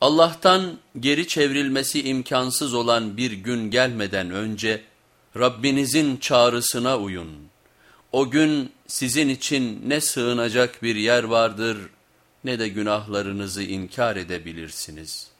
Allah'tan geri çevrilmesi imkansız olan bir gün gelmeden önce Rabbinizin çağrısına uyun. O gün sizin için ne sığınacak bir yer vardır ne de günahlarınızı inkar edebilirsiniz.''